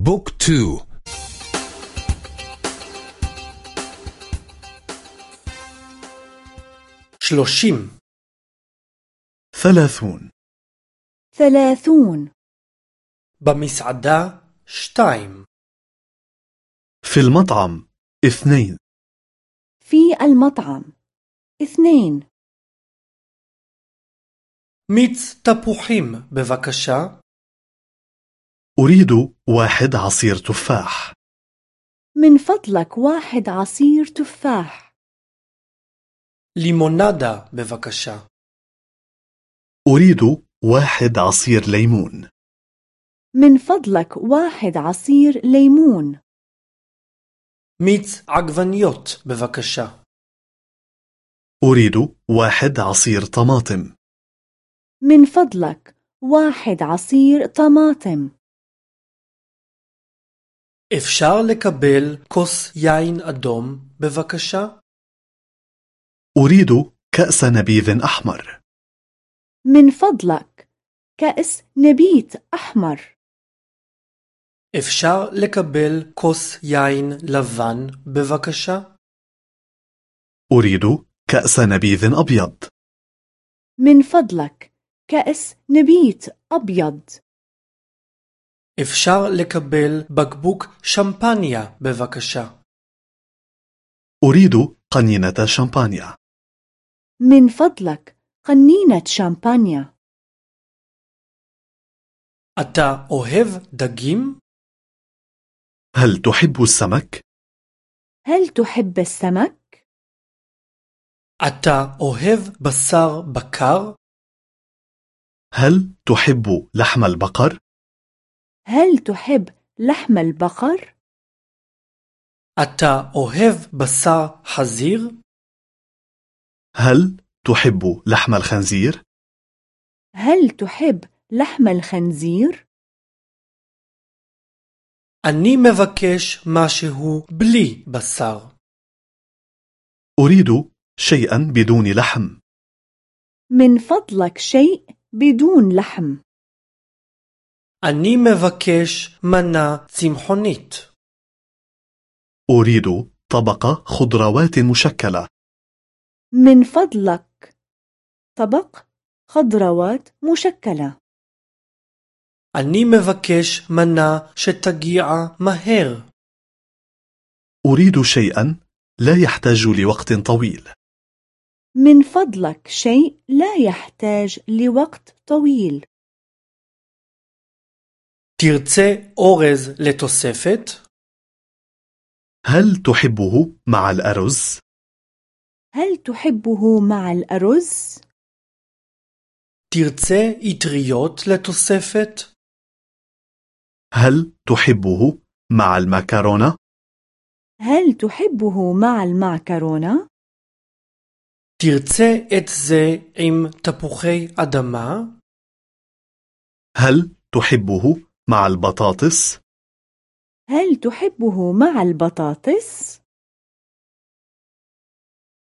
بوك تو شلوشيم ثلاثون ثلاثون بمسعدة شتايم في المطعم اثنين في المطعم اثنين מיץ תפוחים בבקשה. أريد واحد عصير تفاح. من فضلك واحد عصير تفاح. ليمونادا بفكشا أريد واحد عصير ليمون. من فضلك واحد عصير ليمون. ميت عقفنيوت بفكشا أريد واحد عصير طماطم. من فضلك واحد عصير طماطم. אפשר לקבל כוס יין אדום בבקשה? أريد كأس نبيذ أحمر من فضلك كأس نبيت أحمر אפשר לקבל כוס יין לבן בבקשה? أريد كأس نبيذ أبيض من فضلك كأس نبيت أبيض אפשר לקבל בקבוק שמפניה בבקשה? أريد قنينة شامبانيا من فضلك قنينة شامبانيا אתה אוהב דגים? هل تحب السمك؟ هل تحب السمك؟ אתה אוהב בשר בקר? هل تحب لحم البقر؟ هل تحب لحم البقر؟ אתה אוהב בשר חזיר? هل تحب لحم الخنزير؟ هل تحب لحم الخنزير؟ אני מבקש משהו בלי בשר. أريد شيئا بدون لحم من فضلك شيء بدون لحم אני מבקש מנה צמחונית. أريد طبق خضروات مشكلة من فضلك طبق خضروات مشكلة אני מבקש מנה שתגיע מהר. أريد شيئا لا يحتاج لوقت طويل من فضلك شيء لا يحتاج لوقت طويل تيرتسي أوريز לתוספת? هل تحبه مع الأرز؟ هل تحبه مع الأرز؟ تيرتسي إطريات لتوسفت؟ هل تحبه مع المكرونة؟ هل تحبه مع المعكرونة؟ تيرتسي إتزي إم עם أدما؟ هل تحبه مع البطاطس؟ هل تحبه مع البطاطس؟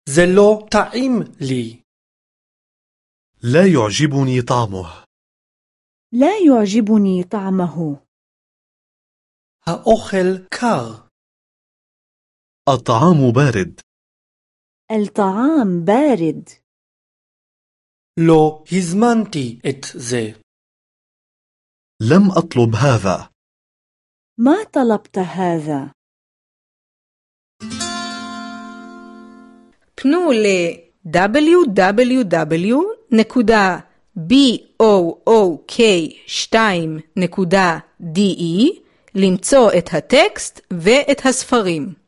זה לא טעים לי. لا يعجبني طعمه لا يعجبني طعمه האוכל קר. الطعام بارد الطعام بارد לא הזמנתי את זה. لم أطلب هذا ما طلبت هذا פנו ל-www.book2.de למצוא את הטקסט ואת הספרים.